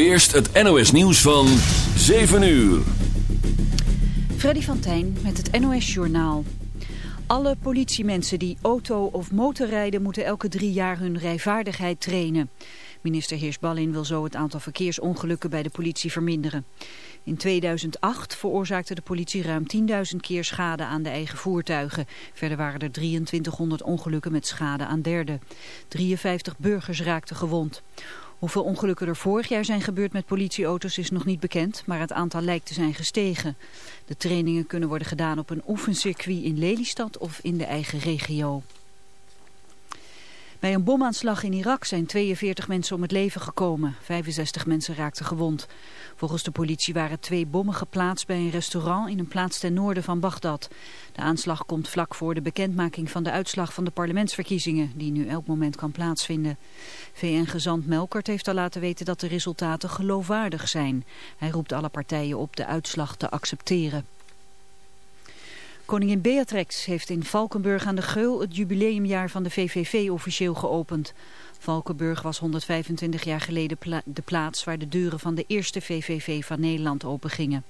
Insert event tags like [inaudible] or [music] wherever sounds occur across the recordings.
Eerst het NOS nieuws van 7 uur. Freddy van Tijn met het NOS Journaal. Alle politiemensen die auto of motor rijden moeten elke drie jaar hun rijvaardigheid trainen. Minister Heersballin wil zo het aantal verkeersongelukken bij de politie verminderen. In 2008 veroorzaakte de politie ruim 10.000 keer schade aan de eigen voertuigen. Verder waren er 2300 ongelukken met schade aan derden. 53 burgers raakten gewond. Hoeveel ongelukken er vorig jaar zijn gebeurd met politieauto's is nog niet bekend, maar het aantal lijkt te zijn gestegen. De trainingen kunnen worden gedaan op een oefencircuit in Lelystad of in de eigen regio. Bij een bomaanslag in Irak zijn 42 mensen om het leven gekomen. 65 mensen raakten gewond. Volgens de politie waren twee bommen geplaatst bij een restaurant in een plaats ten noorden van Bagdad. De aanslag komt vlak voor de bekendmaking van de uitslag van de parlementsverkiezingen, die nu elk moment kan plaatsvinden. VN-gezant Melkert heeft al laten weten dat de resultaten geloofwaardig zijn. Hij roept alle partijen op de uitslag te accepteren. Koningin Beatrix heeft in Valkenburg aan de Geul het jubileumjaar van de VVV officieel geopend. Valkenburg was 125 jaar geleden de plaats waar de deuren van de eerste VVV van Nederland opengingen.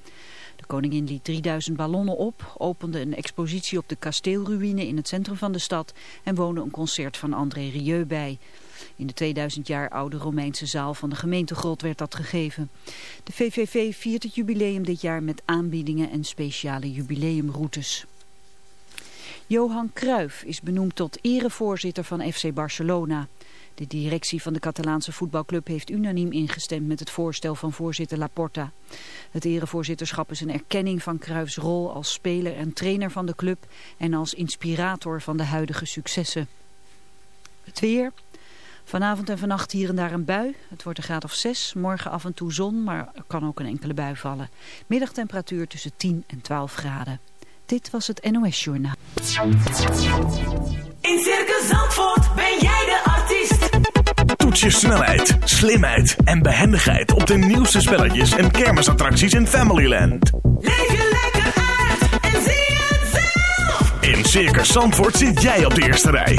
De koningin liet 3000 ballonnen op, opende een expositie op de kasteelruïne in het centrum van de stad en woonde een concert van André Rieu bij. In de 2000 jaar oude Romeinse zaal van de gemeentegrot werd dat gegeven. De VVV viert het jubileum dit jaar met aanbiedingen en speciale jubileumroutes. Johan Cruijff is benoemd tot erevoorzitter van FC Barcelona. De directie van de Catalaanse voetbalclub heeft unaniem ingestemd met het voorstel van voorzitter Laporta. Het erevoorzitterschap is een erkenning van Cruijffs rol als speler en trainer van de club en als inspirator van de huidige successen. Het weer. Vanavond en vannacht hier en daar een bui. Het wordt een graad of 6. Morgen af en toe zon, maar er kan ook een enkele bui vallen. Middagtemperatuur tussen 10 en 12 graden. Dit was het NOS Journaal. In Circus Zandvoort ben jij de artiest. Toets je snelheid, slimheid en behendigheid op de nieuwste spelletjes en kermisattracties in Familyland. Leef je lekker uit en zie het zelf. In Circus Zandvoort zit jij op de eerste rij.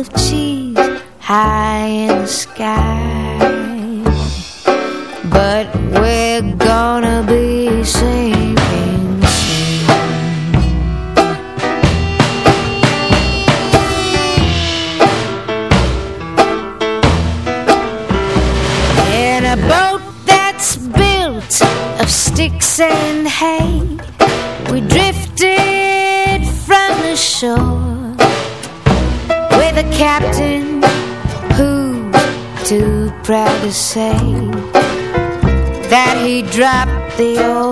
Of cheese high in the sky. To say that he dropped the oar.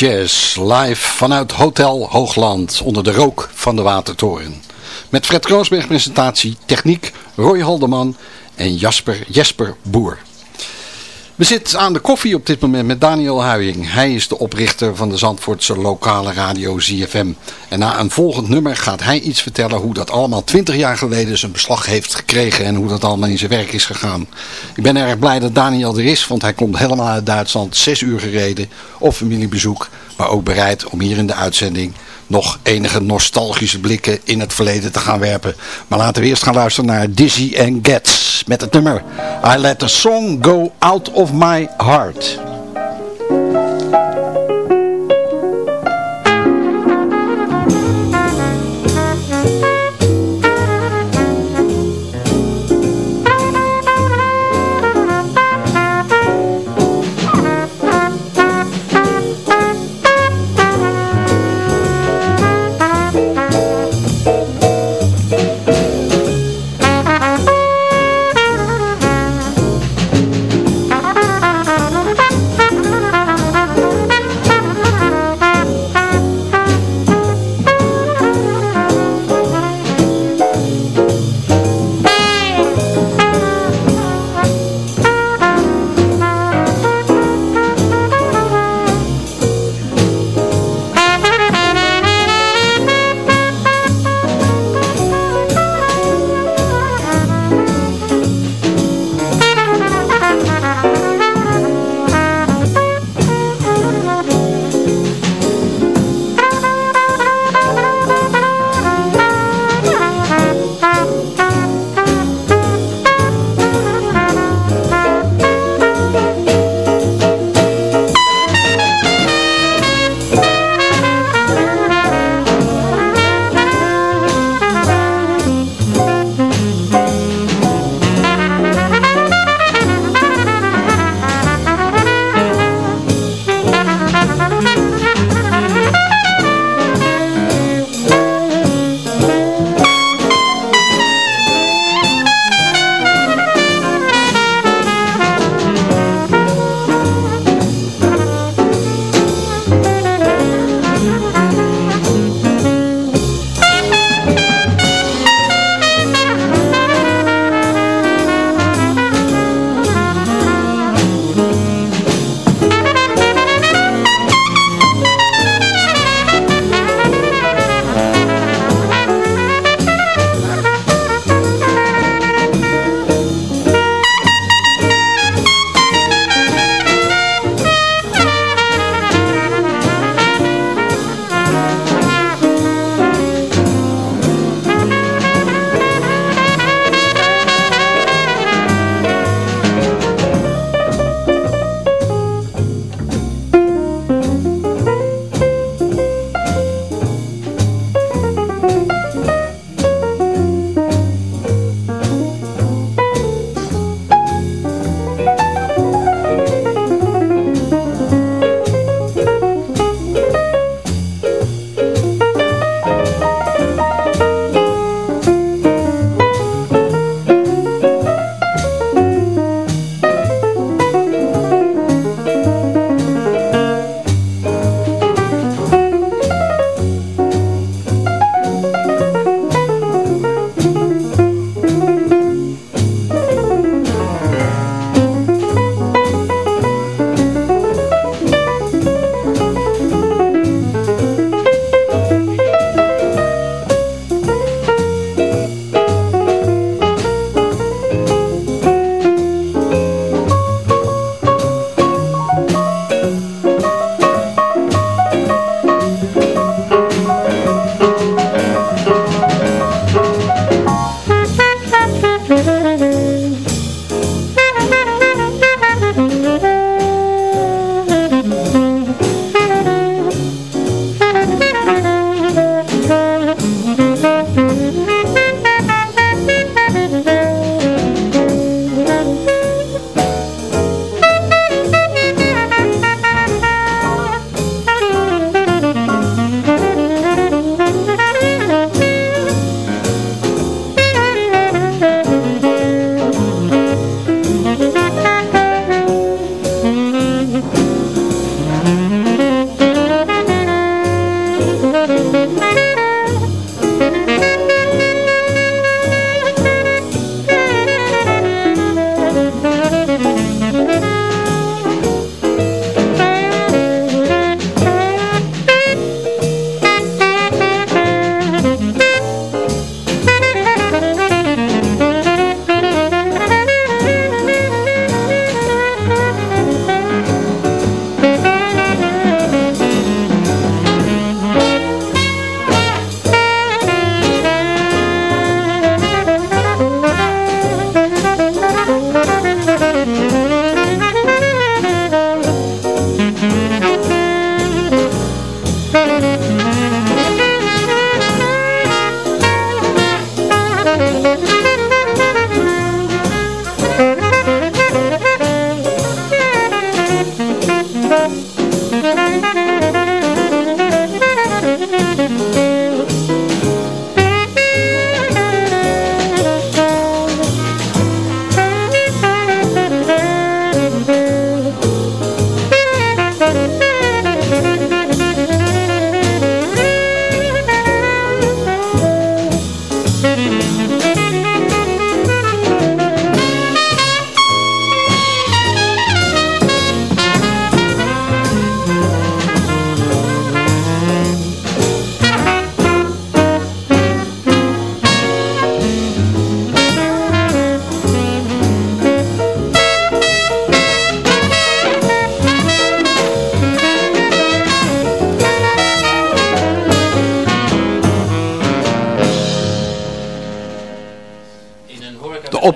Jazz live vanuit Hotel Hoogland onder de rook van de Watertoren. Met Fred Kroosberg presentatie, techniek Roy Haldeman en Jasper Jesper Boer. We zitten aan de koffie op dit moment met Daniel Huying. Hij is de oprichter van de Zandvoortse lokale radio ZFM. En na een volgend nummer gaat hij iets vertellen hoe dat allemaal 20 jaar geleden zijn beslag heeft gekregen en hoe dat allemaal in zijn werk is gegaan. Ik ben erg blij dat Daniel er is, want hij komt helemaal uit Duitsland, 6 uur gereden op familiebezoek. Maar ook bereid om hier in de uitzending nog enige nostalgische blikken in het verleden te gaan werpen. Maar laten we eerst gaan luisteren naar Dizzy and Gets met het nummer I Let the Song Go Out of My Heart.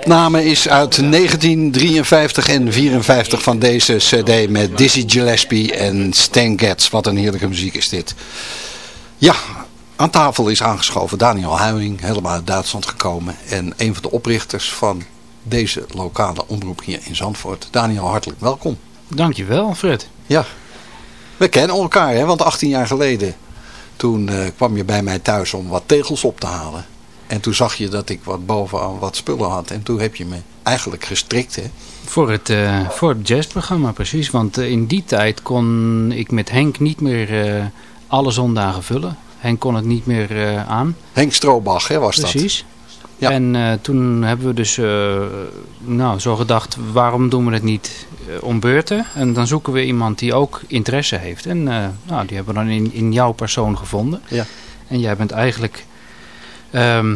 Opname is uit 1953 en 54 van deze cd met Dizzy Gillespie en Stan Getz. Wat een heerlijke muziek is dit. Ja, aan tafel is aangeschoven Daniel Huining, helemaal uit Duitsland gekomen. En een van de oprichters van deze lokale omroep hier in Zandvoort. Daniel, hartelijk welkom. Dankjewel, Fred. Ja, we kennen elkaar, hè? want 18 jaar geleden toen eh, kwam je bij mij thuis om wat tegels op te halen. En toen zag je dat ik wat bovenaan wat spullen had. En toen heb je me eigenlijk gestrikt, hè? Voor het, eh, voor het jazzprogramma, precies. Want eh, in die tijd kon ik met Henk niet meer eh, alle zondagen vullen. Henk kon het niet meer aan. Henk Stroobach, hè, was dat? Precies. Ja. En toen hebben we dus nou, zo gedacht, waarom doen we het niet om beurten? En dan zoeken we iemand die ook interesse heeft. En nou, die hebben we dan in, in jouw persoon gevonden. Ja. En jij bent eigenlijk ehm,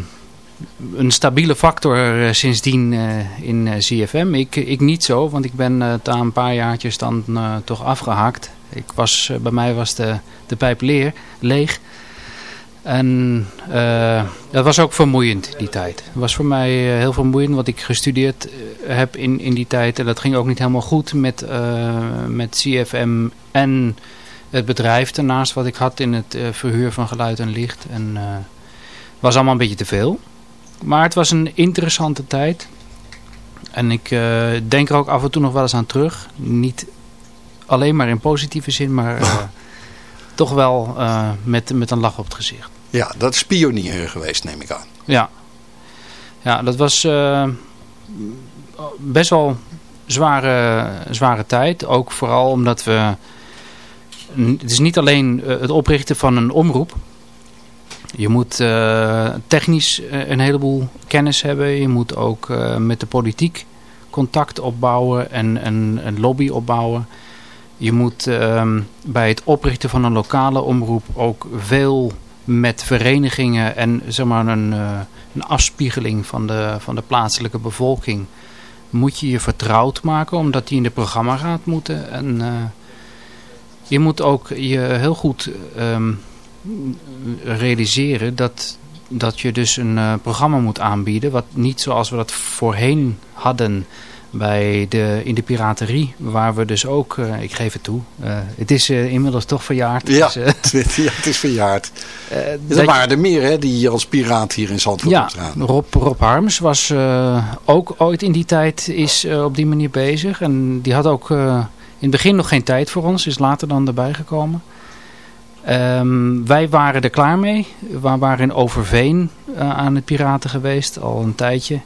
een stabiele factor eh, sindsdien eh, in eh, CFM. Ik, ik niet zo, want ik ben eh, na een paar jaartjes dan toch afgehaakt. Ik was, bij mij was de, de pijp leer, leeg. En dat was ook vermoeiend, die tijd. Het was voor mij heel vermoeiend, wat ik gestudeerd heb in, in die tijd. En dat ging ook niet helemaal goed met, met CFM en het bedrijf daarnaast wat ik had in het verhuur van geluid en licht. En was allemaal een beetje te veel. Maar het was een interessante tijd. En ik eh, denk er ook af en toe nog wel eens aan terug. Niet alleen maar in positieve zin, maar eh, [laughs] toch wel eh, met, met een lach op het gezicht. Ja, dat is pionier geweest, neem ik aan. Ja, ja dat was best wel zware, zware tijd. Ook vooral omdat we... Het is niet alleen het oprichten van een omroep. Je moet eh, technisch eh, een heleboel kennis hebben. Je moet ook eh, met de politiek contact opbouwen en een, lobby opbouwen. Je moet ehm, bij het oprichten van een lokale omroep ook veel met verenigingen en zeg maar een, een afspiegeling van de, van de plaatselijke bevolking moet je je vertrouwd maken, omdat die in de programmaraad moeten. En je moet ook je heel goed ehm, realiseren dat, dat je dus een eh, programma moet aanbieden, wat niet zoals we dat voorheen hadden bij de, in de piraterie, waar we dus ook, eh, ik geef het toe, eh, het is inmiddels toch verjaard. Ja, dus, [laughs] ja het is verjaard. [laughs] Er dat waren er meer, hè, die als piraat hier in Zandvoort ja, optraden. Rob, Rob Harms was ook ooit in die tijd is, op die manier bezig. En die had ook in het begin nog geen tijd voor ons. Is later dan erbij gekomen. Ehm, wij waren er klaar mee. We waren in Overveen eh, aan het piraten geweest. Al een tijdje.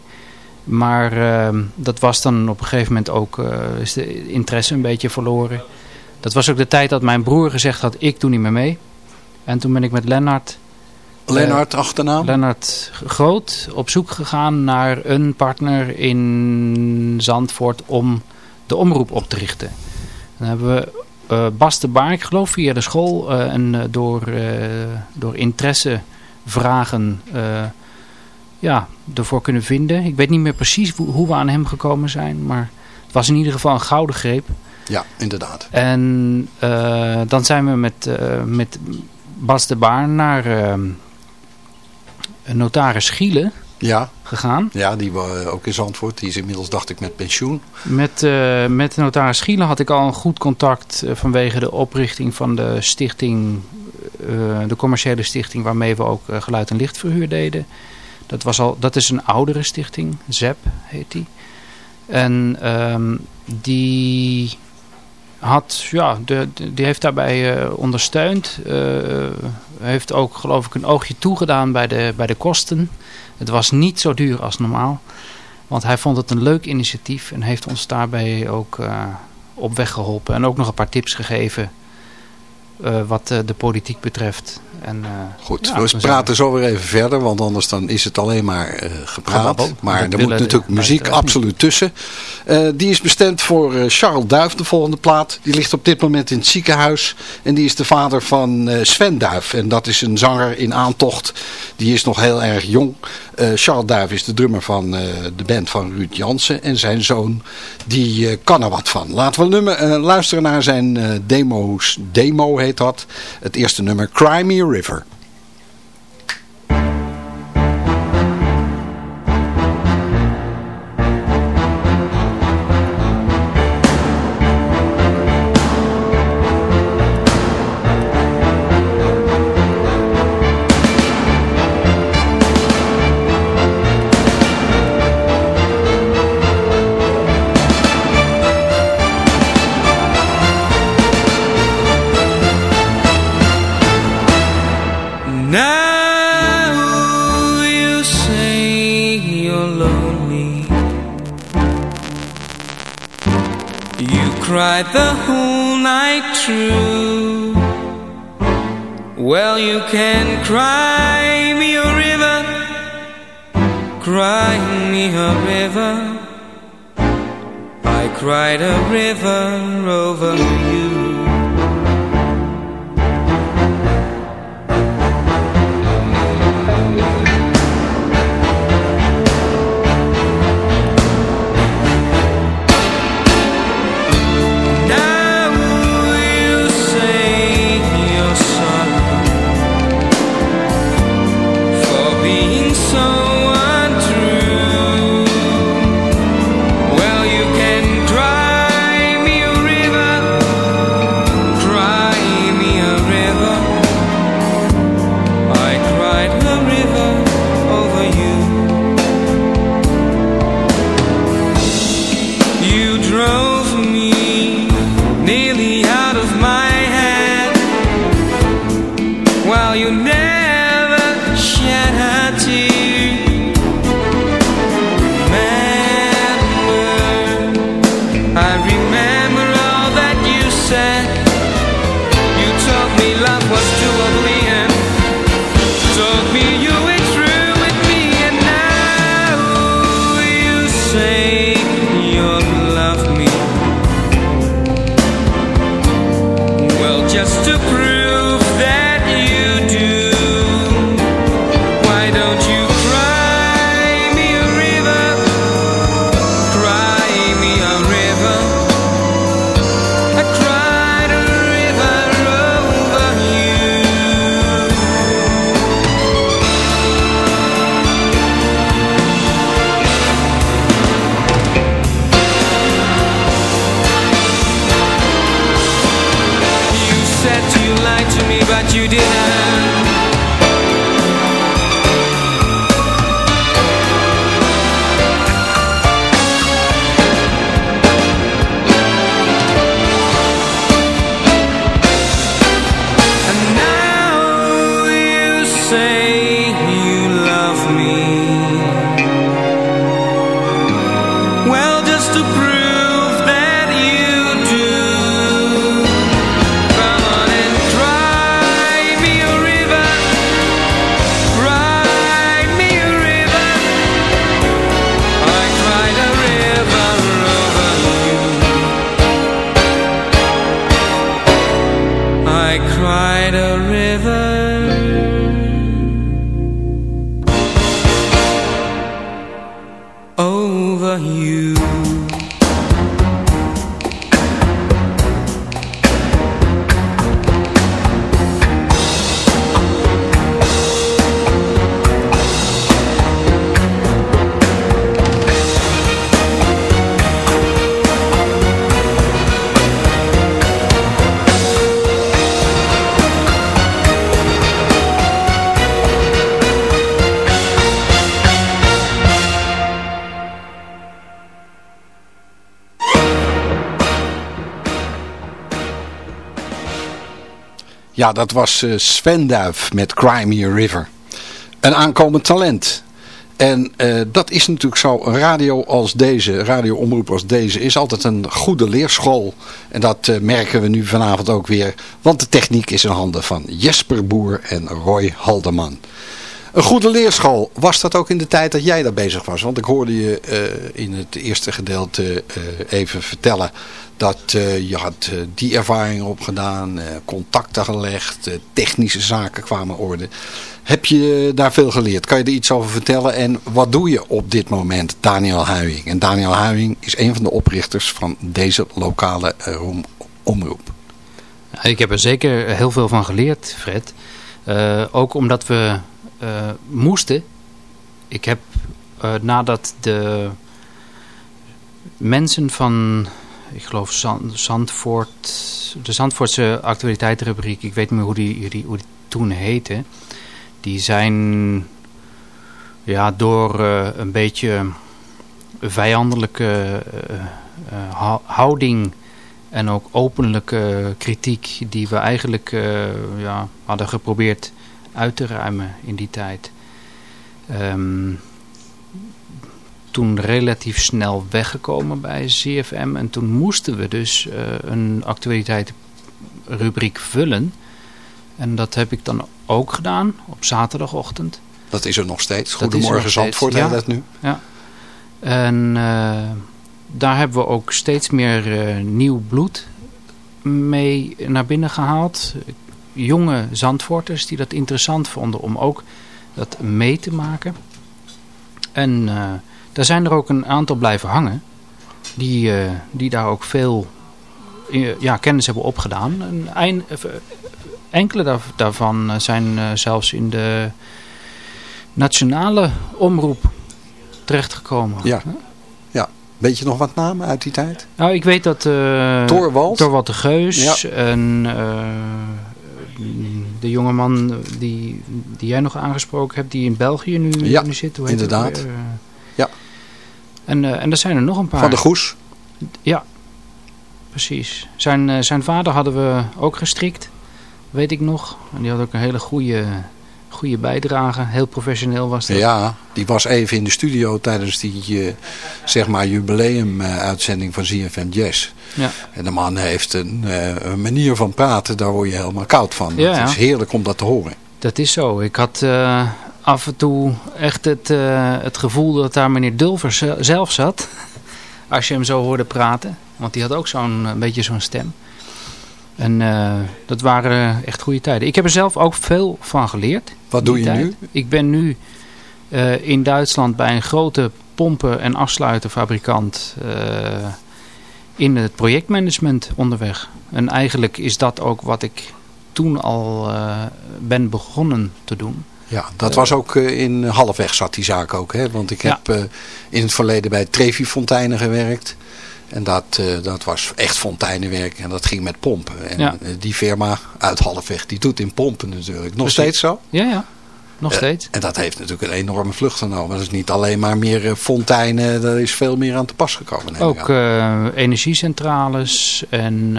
Maar ehm, dat was dan op een gegeven moment ook... eh, is de interesse een beetje verloren. Dat was ook de tijd dat mijn broer gezegd had... Ik doe niet meer mee. En toen ben ik met Lennart... Lennart achternaam? Lennart Groot op zoek gegaan naar een partner in Zandvoort om de omroep op te richten. Dan hebben we eh, Bas de Baar, ik geloof via de school eh, en eh, door, door interesse vragen ja, ervoor kunnen vinden. Ik weet niet meer precies hoe, hoe we aan hem gekomen zijn, maar het was in ieder geval een gouden greep. Ja, inderdaad. En dan zijn we met, met Bas de Baar naar notaris Schiele Ja, gegaan. ja, die was ook in Zandvoort. Die is inmiddels, dacht ik, met pensioen. Met, eh, met notaris Schiele had ik al een goed contact eh, vanwege de oprichting van de stichting, eh, de commerciële stichting waarmee we ook eh, geluid en lichtverhuur deden. Dat, was al, dat is een oudere stichting, ZEP heet die. En ehm, die had, ja, de, de- die heeft daarbij eh, ondersteund. Eh, heeft ook geloof ik een oogje toegedaan bij de, bij de kosten. Het was niet zo duur als normaal. Want hij vond het een leuk initiatief en heeft ons daarbij ook eh, op weg geholpen. En ook nog een paar tips gegeven eh, wat eh, de politiek betreft. En, eh, Goed, ja, we praten zo weer even verder, want anders dan is het alleen maar eh, gepraat. Maar er moet natuurlijk muziek absoluut tussen. Eh, die is bestemd voor Charles Duif, de volgende plaat. Die ligt op dit moment in het ziekenhuis. En die is de vader van Sven Duif. En dat is een zanger in aantocht. Die is nog heel erg jong. Charles Duif is de drummer van de band van Ruud Jansen. En zijn zoon, die kan er wat van. Laten we nummer, luisteren naar zijn demo's. Demo heet dat. Het eerste nummer, Cry Me a River. Through. Well, you can cry me a river, cry me a river. I cried a river over you. Ja, dat was eh, Sven Duif met Cry Me a River. Een aankomend talent. En eh, dat is natuurlijk zo. Een radio als deze, radioomroep als deze, is altijd een goede leerschool. En dat eh, merken we nu vanavond ook weer. Want de techniek is in handen van Jesper Boer en Roy Haldeman. Een goede leerschool, was dat ook in de tijd dat jij daar bezig was? Want ik hoorde je eh, in het eerste gedeelte eh, even vertellen dat eh, je had die ervaringen opgedaan, contacten gelegd, technische zaken kwamen orde. Heb je daar veel geleerd? Kan je er iets over vertellen? En wat doe je op dit moment, Daniel Huijing? En Daniel Huijing is een van de oprichters van deze lokale om- omroep. Ik heb er zeker heel veel van geleerd, Fred. Ook omdat we eh, moesten. Ik heb eh, nadat de mensen van, ik geloof Zand, Zandvoort, de Zandvoortse actualiteitenrubriek, ik weet niet meer hoe die, die, hoe die toen heette. Die zijn ja, door eh, een beetje vijandelijke hou- houding en ook openlijke kritiek die we eigenlijk ja, hadden geprobeerd uit te ruimen in die tijd. Ehm, toen relatief snel weggekomen bij CFM. En toen moesten we dus uh, een actualiteitenrubriek vullen. En dat heb ik dan ook gedaan op zaterdagochtend. Dat is er nog steeds. Goedemorgen Zandvoort ja. dat nu. Ja. En uh, daar hebben we ook steeds meer uh, nieuw bloed mee naar binnen gehaald. Jonge Zandvoorters die dat interessant vonden om ook dat mee te maken. En uh, daar zijn er ook een aantal blijven hangen. Die, uh, die daar ook veel ja, kennis hebben opgedaan. En enkele daarvan zijn zelfs in de nationale omroep terechtgekomen. Ja. ja. Weet je nog wat namen uit die tijd? Nou, ik weet dat... Uh, Torwald. Torwald de Geus. Ja. En de jongeman die, die jij nog aangesproken hebt, die in België nu, ja, nu zit. Hoe inderdaad. Uh, ja. En, en er zijn er nog een paar. Van de Goes. Ja, precies. Zijn, zijn vader hadden we ook gestrikt, weet ik nog. En die had ook een hele goede goede bijdrage. Heel professioneel was dat. Ja, die was even in de studio tijdens die uh, zeg maar jubileum uh, uitzending van ZFM Jazz. Ja. En de man heeft een, uh, een, manier van praten, daar word je helemaal koud van. Ja, het is heerlijk om dat te horen. Dat is zo. Ik had af en toe echt het, het gevoel dat daar meneer Dulver zelf zat. [laughs] Als je hem zo hoorde praten. Want die had ook zo'n beetje zo'n stem. En uh, dat waren echt goede tijden. Ik heb er zelf ook veel van geleerd. Wat doe je tijd. nu? Ik ben nu uh, in Duitsland bij een grote pompen- en afsluiterfabrikant uh, in het projectmanagement onderweg. En eigenlijk is dat ook wat ik toen al ben begonnen te doen. Ja, dat was ook in halfweg zat die zaak ook. Hè? Want ik heb ja. in het verleden bij Trevi Fonteinen gewerkt. En dat, uh, dat was echt fonteinenwerk en dat ging met pompen. En ja. die firma uit Halfweg, die doet in pompen natuurlijk. Nog Precies. steeds zo? Ja, ja. Nog steeds. Uh, en dat heeft natuurlijk een enorme vlucht genomen. Dat is niet alleen maar meer fonteinen, er is veel meer aan te pas gekomen. Ook energiecentrales en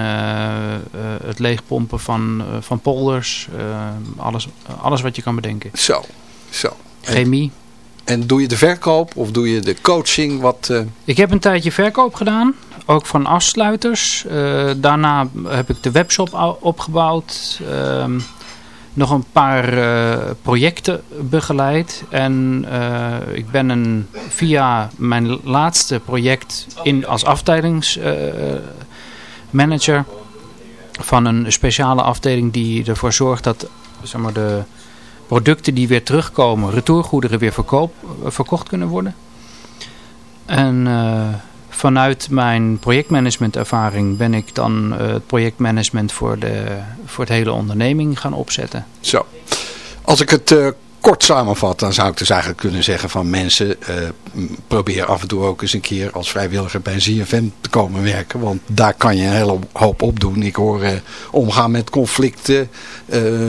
het leegpompen van, van polders. alles, alles wat je kan bedenken. Zo, zo. Chemie. En doe je de verkoop of doe je de coaching? Wat, uh... Ik heb een tijdje verkoop gedaan, ook van afsluiters. Uh, daarna heb ik de webshop opgebouwd. Uh, nog een paar uh, projecten begeleid. En ik ben een, via mijn laatste project in, als afdelingsmanager van een speciale afdeling die ervoor zorgt dat zeg maar, de producten die weer terugkomen, retourgoederen weer verkoop, verkocht kunnen worden. En uh, vanuit mijn projectmanagementervaring ben ik dan uh, het projectmanagement voor, de, voor het hele onderneming gaan opzetten. Zo. Als ik het uh, kort samenvat, dan zou ik dus eigenlijk kunnen zeggen van mensen, probeer af en toe ook eens een keer als vrijwilliger bij ZFM te komen werken. Want daar kan je een hele hoop op doen. Ik hoor omgaan met conflicten,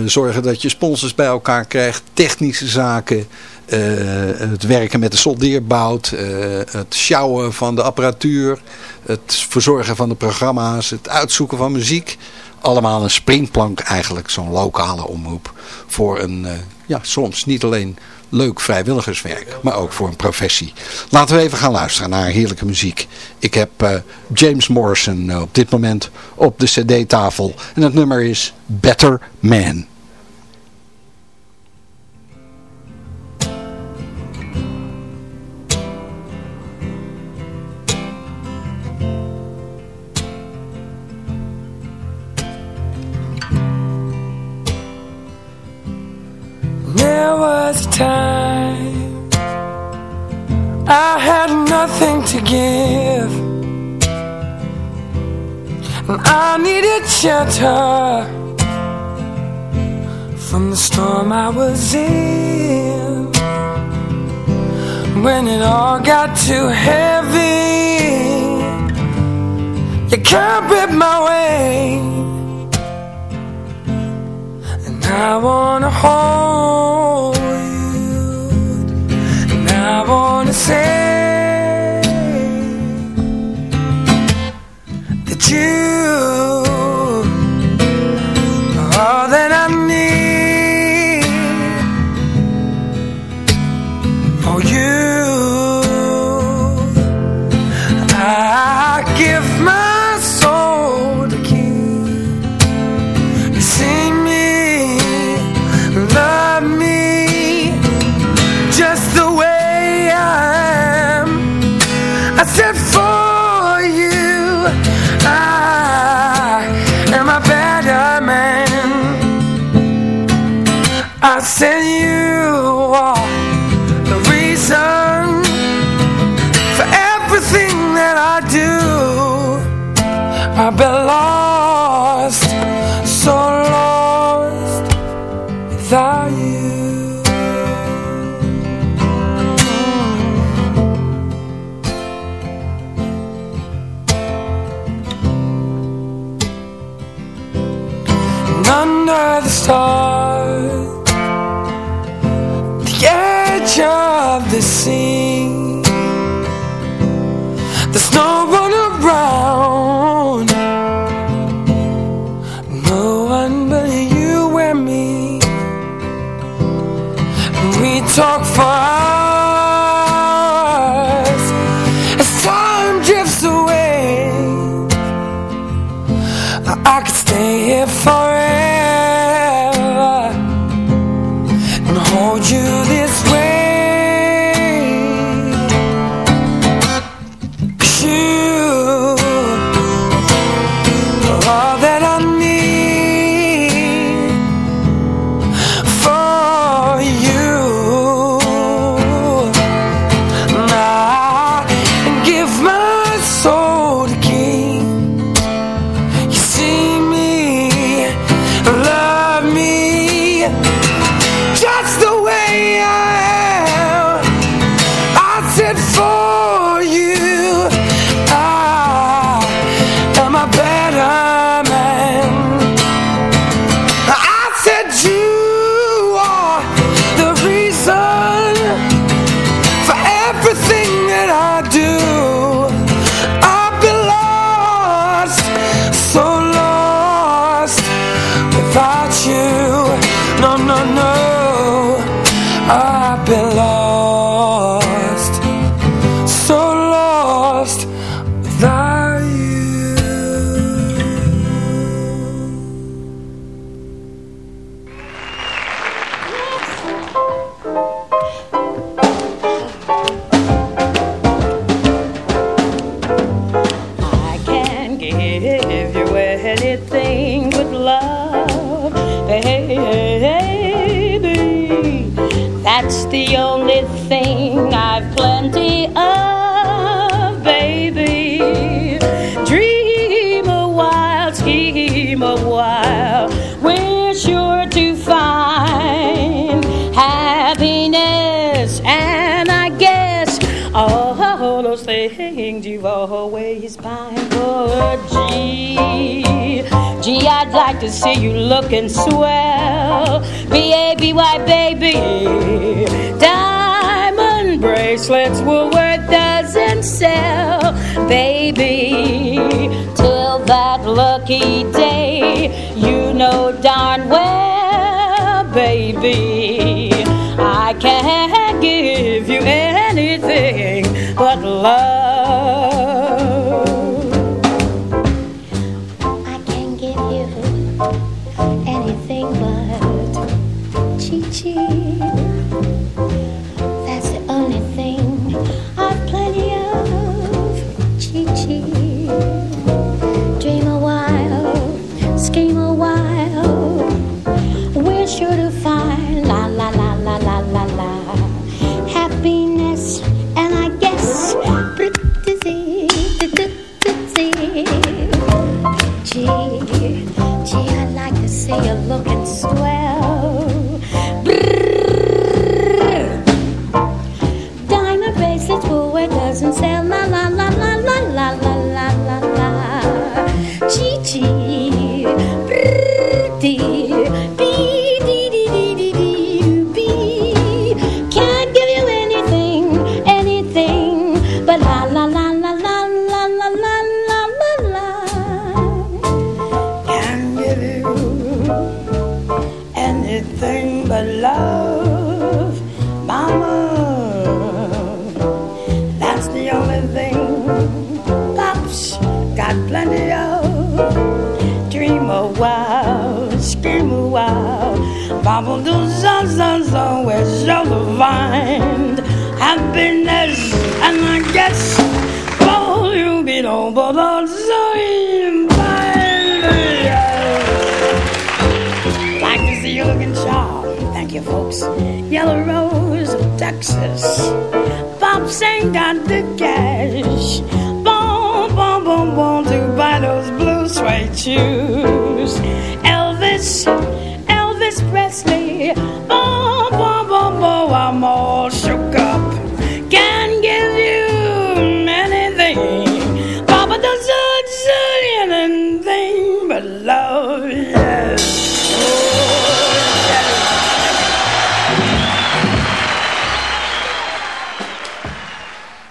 zorgen dat je sponsors bij elkaar krijgt, technische zaken, het werken met de soldeerbout, het sjouwen van de apparatuur, het verzorgen van de programma's, het uitzoeken van muziek. Allemaal een springplank eigenlijk, zo'n lokale omroep. Voor een, uh, ja, soms niet alleen leuk vrijwilligerswerk, maar ook voor een professie. Laten we even gaan luisteren naar heerlijke muziek. Ik heb James Morrison op dit moment op de cd-tafel. En het nummer is Better Man. There was a time I had nothing to give. And I needed shelter From the storm I was in. When it all got too heavy You can't rip my way. And I wanna hold I wanna say That you G. Gee, I'd like to see you looking swell. B-A-B-Y, baby. Diamond bracelets were worth dozen sell, baby. Till that lucky day, you know darn well, baby. I can't give you anything but love. 心。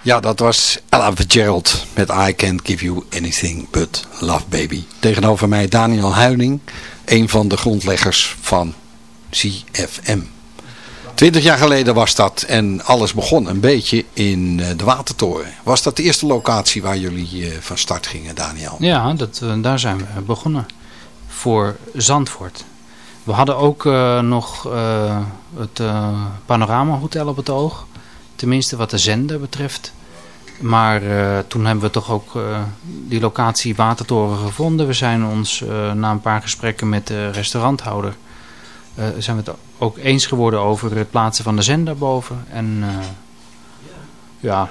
Ja, dat was Ella Fitzgerald met I Can't Give You Anything But Love Baby. Tegenover mij Daniel Huining, een van de grondleggers van CFM. Twintig jaar geleden was dat en alles begon een beetje in eh, de Watertoren. Was dat de eerste locatie waar jullie eh, van start gingen, Daniel? Ja, dat, eh, daar zijn we begonnen. Voor Zandvoort. We hadden ook nog het eh, Panorama Hotel op het oog. Tenminste wat de zender betreft. Maar eh, toen hebben we toch ook eh, die locatie Watertoren gevonden. We zijn ons eh, na een paar gesprekken met de restauranthouder... zijn we het ook eens geworden over het plaatsen van de zender boven. En ja,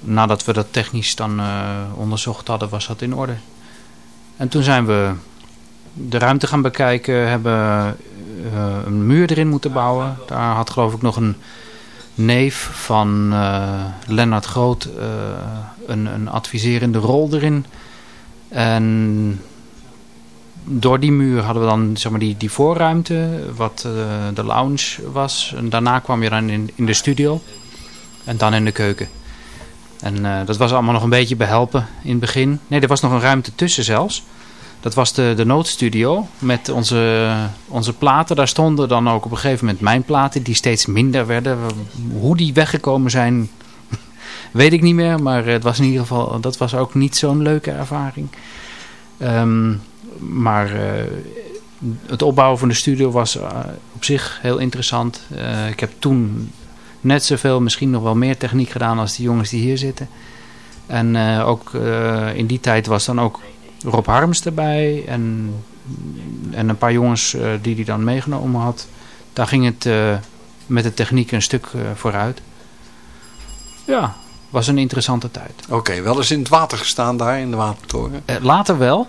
nadat we dat technisch dan onderzocht hadden, was dat in orde. En toen zijn we de ruimte gaan bekijken, hebben een muur erin moeten bouwen. Daar had geloof ik nog een neef van eh Lennart Groot eh, een, een adviserende rol erin. En door die muur hadden we dan zeg maar, die, die voorruimte, wat eh, de lounge was. En daarna kwam je dan in, in de studio en dan in de keuken. En dat was allemaal nog een beetje behelpen in het begin. Nee, er was nog een ruimte tussen zelfs. Dat was de, de noodstudio met onze, onze platen. Daar stonden dan ook op een gegeven moment mijn platen die steeds minder werden. Hoe die weggekomen zijn, [laughs] weet ik niet meer. Maar het was in ieder geval, dat was ook niet zo'n leuke ervaring. Ehm, maar eh, het opbouwen van de studio was eh, op zich heel interessant. Eh, ik heb toen net zoveel, misschien nog wel meer techniek gedaan als die jongens die hier zitten. En ook in die tijd was dan ook Rob Harms erbij en, en een paar jongens eh, die hij dan meegenomen had. Daar ging het eh, met de techniek een stuk eh, vooruit. Ja, was een interessante tijd. Oké, wel eens in het water gestaan daar in de Watertoren? Later wel.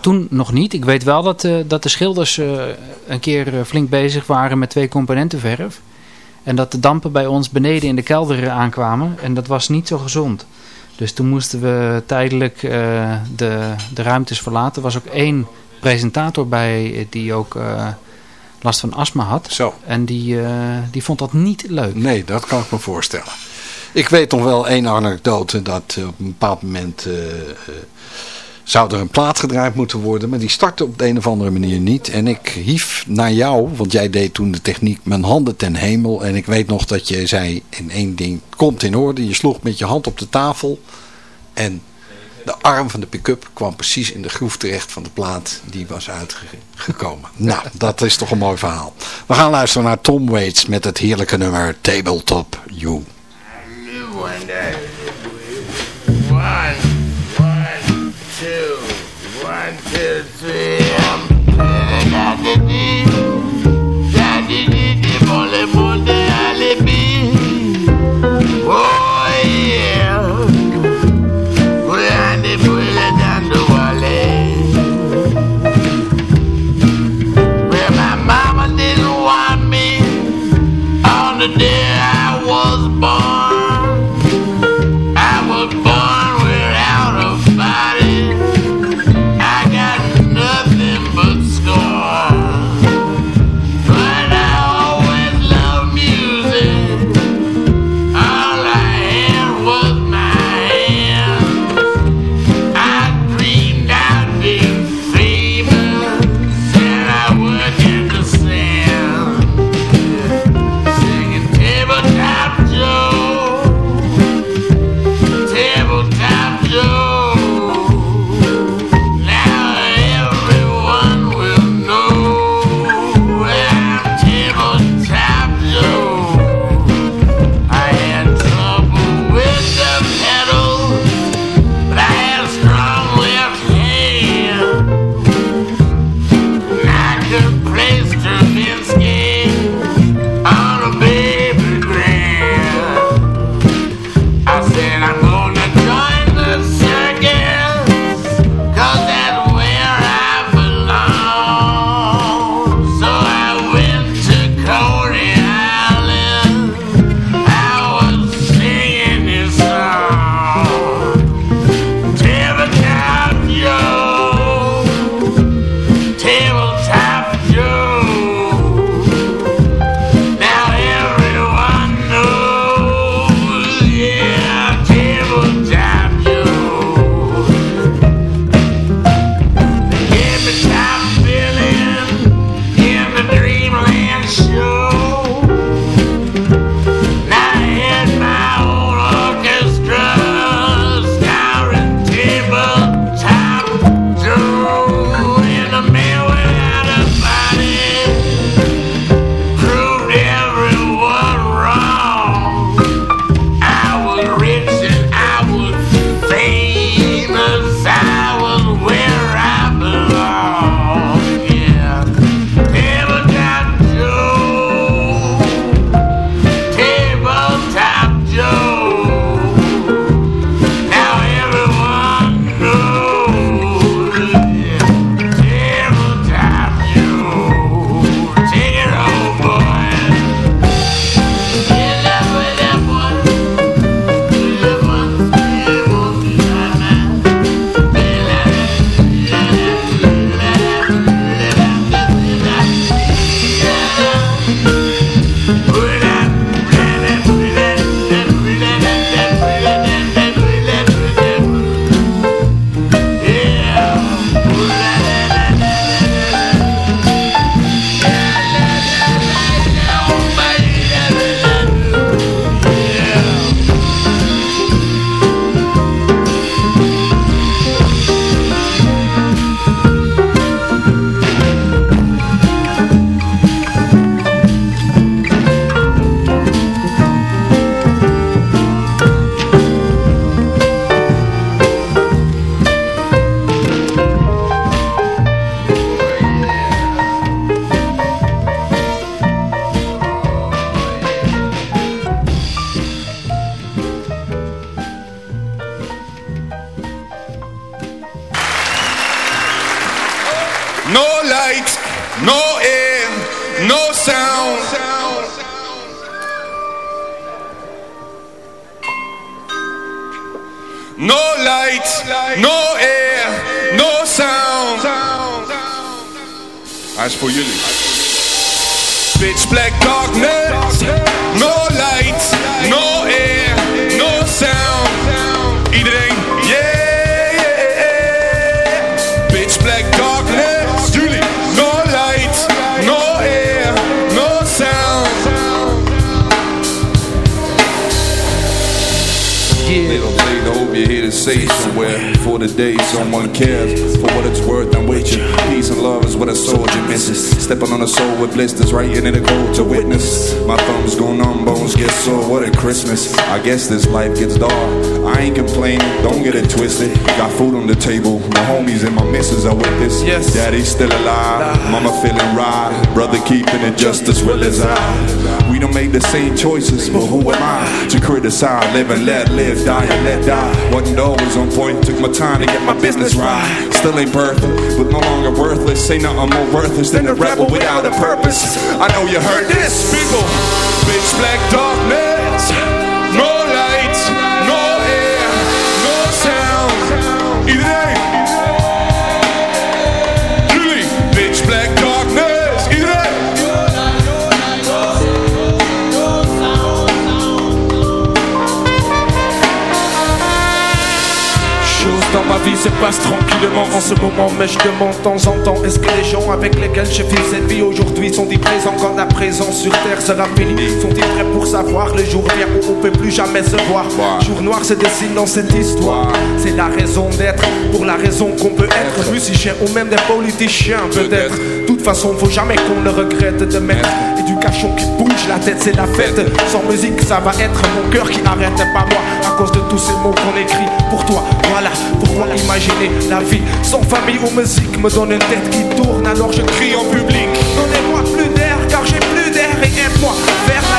Toen nog niet. Ik weet wel dat, dat de schilders een keer flink bezig waren met twee componenten verf. En dat de dampen bij ons beneden in de kelder aankwamen. En dat was niet zo gezond. Dus toen moesten we tijdelijk eh, de, de ruimtes verlaten. Er was ook één presentator bij eh, die ook eh, last van astma had. Zo. En die, die vond dat niet leuk. Nee, dat kan ik me voorstellen. Ik weet nog wel één anekdote dat op een bepaald moment zou er een plaat gedraaid moeten worden, maar die startte op de een of andere manier niet. En ik hief naar jou, want jij deed toen de techniek, mijn handen ten hemel. En ik weet nog dat je zei in één ding, komt in orde. Je sloeg met je hand op de tafel en de arm van de pick-up kwam precies in de groef terecht van de plaat die was uitgekomen. [laughs] nou, dat is toch een mooi verhaal. We gaan luisteren naar Tom Waits met het heerlijke nummer Tabletop You. One, one, one, lights, no air, no sound. Hij is voor jullie. Pitch black darkness, the day someone cares For what it's worth and wait you Peace and love is what a soldier misses. Stepping on a soul with blisters Writing in the cold to witness. My thumbs go numb, bones get sore What a Christmas. I guess this life gets dark. I ain't complaining, don't get it twisted. Got food on the table My homies and my missus are with this Yes, daddy's still alive Mama feeling right. Brother keeping it just as well as I We don't make the same choices But who am I to criticize? Live and let live, die and let die. Wasn't always on point Took my time to get my business right. Still ain't perfect But no longer worthless. Ain't nothing more worthless Than a rebel without a purpose. I know you heard this. People, Bitch, black darkness, vie se passe tranquillement en ce moment Mais je demande de temps en temps Est-ce que les gens avec lesquels je vis cette vie aujourd'hui Sont-ils présents quand la présence sur terre sera finie? Sont-ils prêts pour savoir le jour vient où on peut plus jamais se voir? Jour noir se dessine dans cette histoire. C'est la raison d'être Pour la raison qu'on peut être. Musicien ou même des politiciens peut-être toute façon faut jamais qu'on le regrette de mettre Éducation qui bouge la tête c'est la fête. Sans musique ça va être mon cœur qui arrête pas moi. À cause de tous ces mots qu'on écrit pour toi Voilà pourquoi imaginer la vie. Sans famille ou musique Me donne une tête qui tourne. Alors je crie en public Donnez-moi plus d'air car j'ai plus d'air et aide-moi. Vers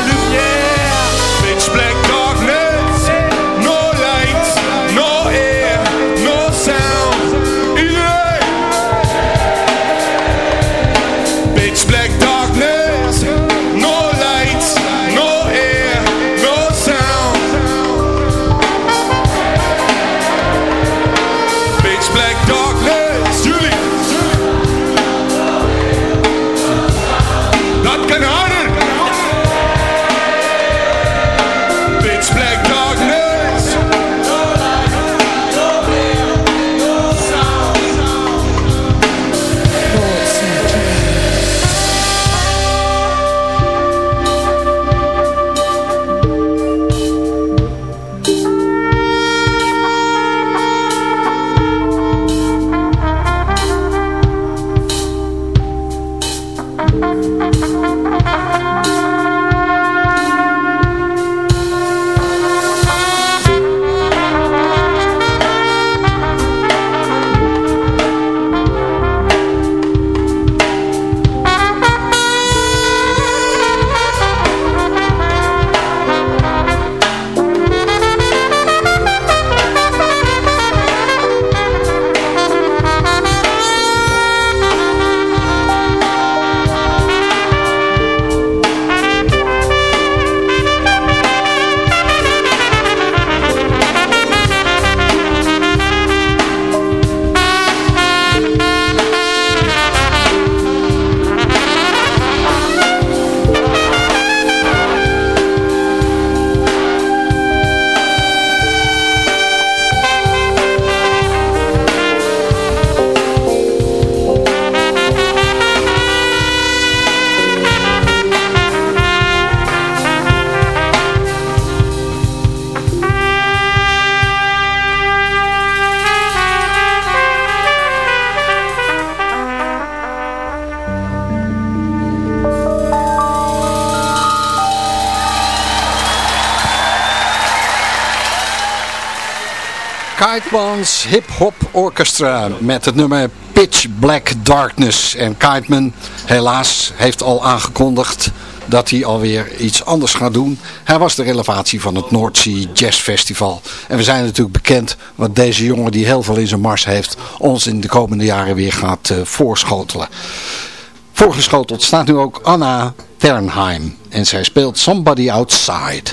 Kiteman's Hip Hop Orchestra met het nummer Pitch Black Darkness. En Kiteman helaas heeft al aangekondigd dat hij alweer iets anders gaat doen. Hij was de relevatie van het North Jazz Festival. En we zijn natuurlijk bekend wat deze jongen die heel veel in zijn mars heeft... ons in de komende jaren weer gaat eh, voorschotelen. Voorgeschoteld staat nu ook Anna Ternheim. En zij speelt Somebody Outside.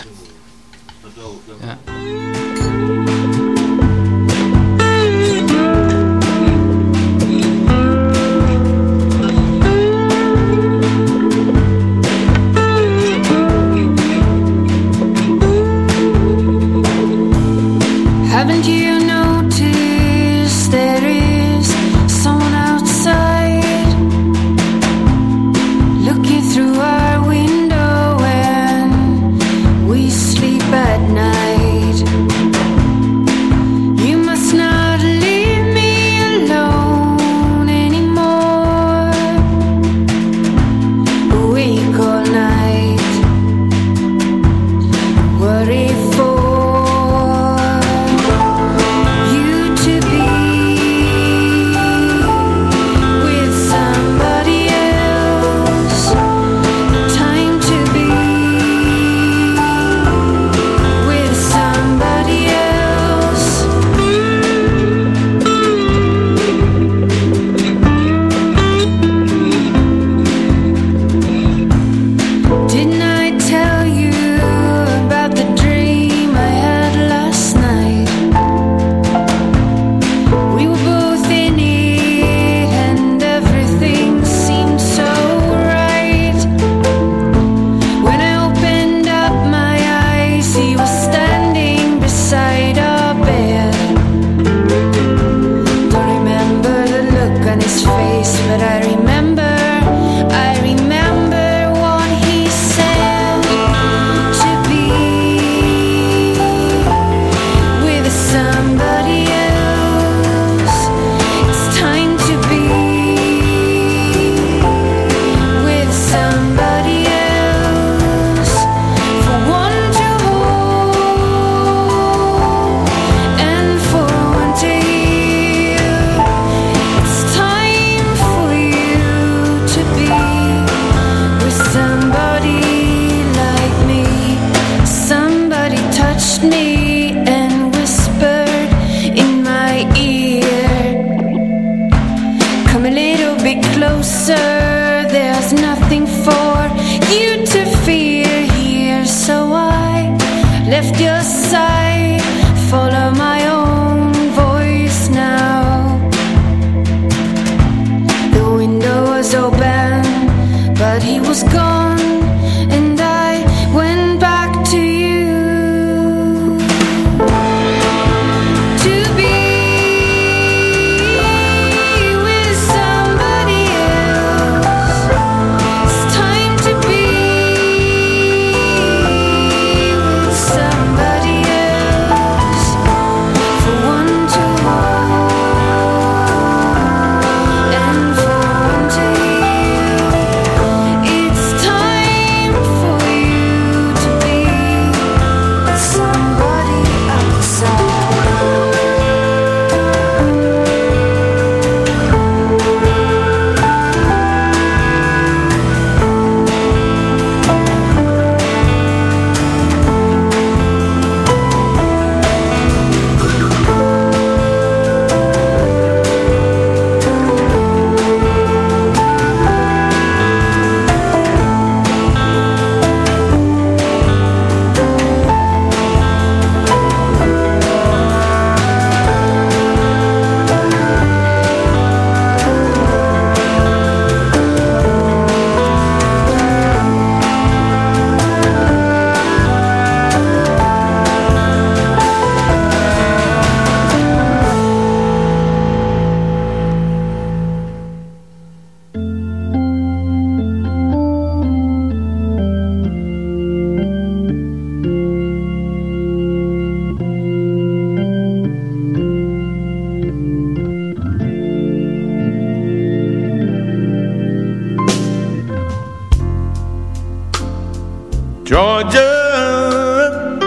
Georgia,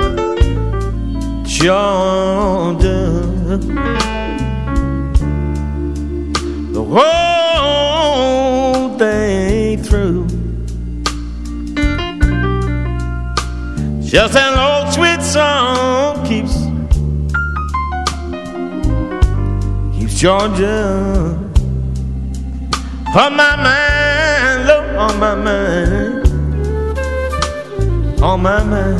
Georgia. The whole day through. Just an old sweet song keeps keeps Georgia on my mind, Lord, on my mind, my mind.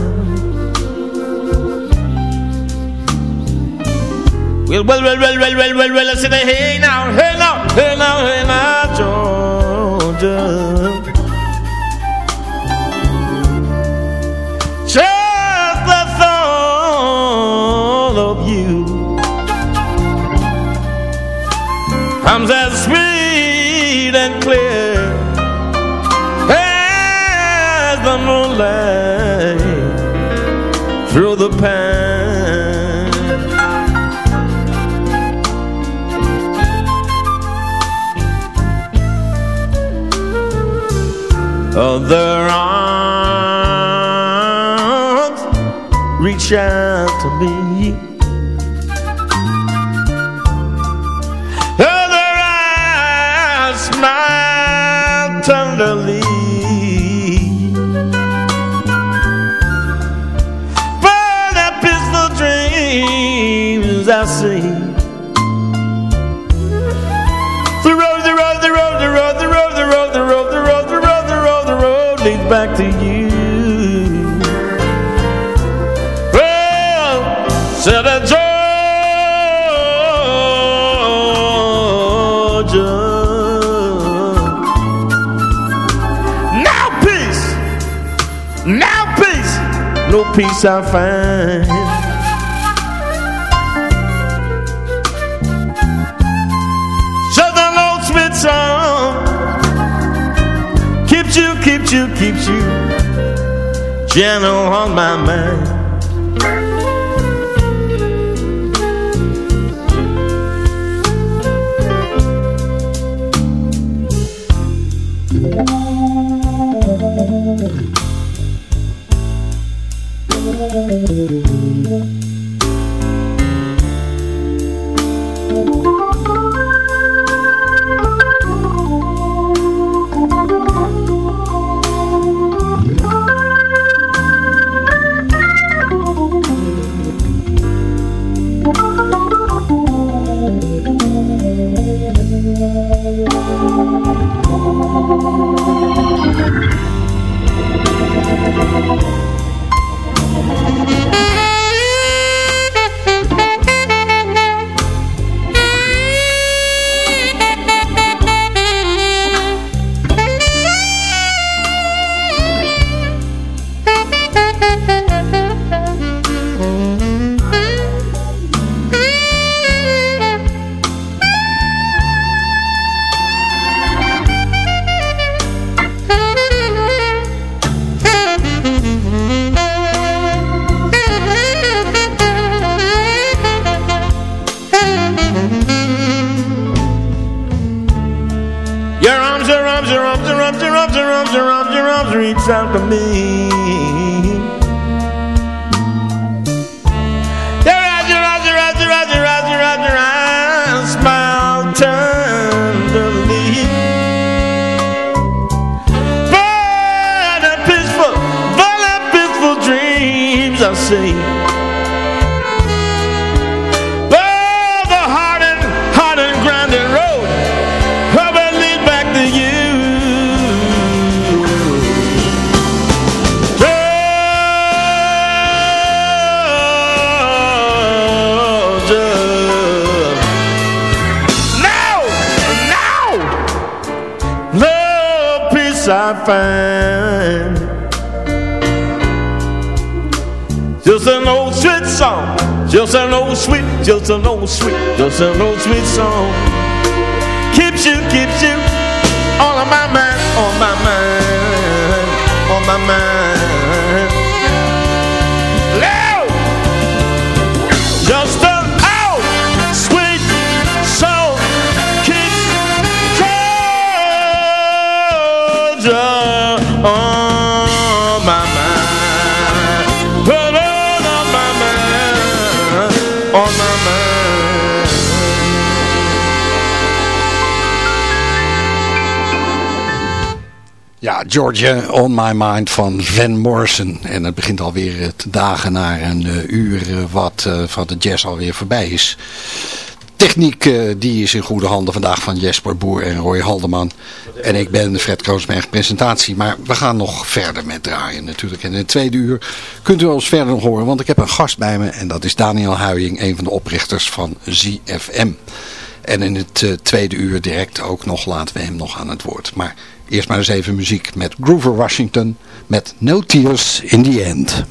Well, well, well, well, well, well, well, well, I said, hey now, hey now, hey now, hey now, Georgia. Other arms reach out to me. Other eyes smile tenderly. But the peaceful dreams I see. Back to you. Well, said a Georgia. Now peace, now peace, no peace I find. You, keeps you gentle on my mind. Your reach out to me. Find. Just an old sweet song, just an old sweet, just an old sweet, just an old sweet song keeps you, keeps you on my mind, on my mind, on my mind. Georgia on my mind van Van Morrison. En het begint alweer te dagen naar een uh, uur uh, wat uh, van de jazz alweer voorbij is. Techniek die is in goede handen vandaag van Jesper Boer en Roy Haldeman. En ik ben Fred Kroosberg presentatie. Maar we gaan nog verder met draaien natuurlijk. En in het tweede uur kunt u ons verder nog horen. Want ik heb een gast bij me en dat is Daniel Huying, een van de oprichters van ZFM. En in het tweede uur direct ook nog laten we hem nog aan het woord. Maar eerst maar eens even muziek met Groover Washington met No Tears in the End.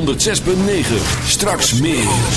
106.9. Straks meer.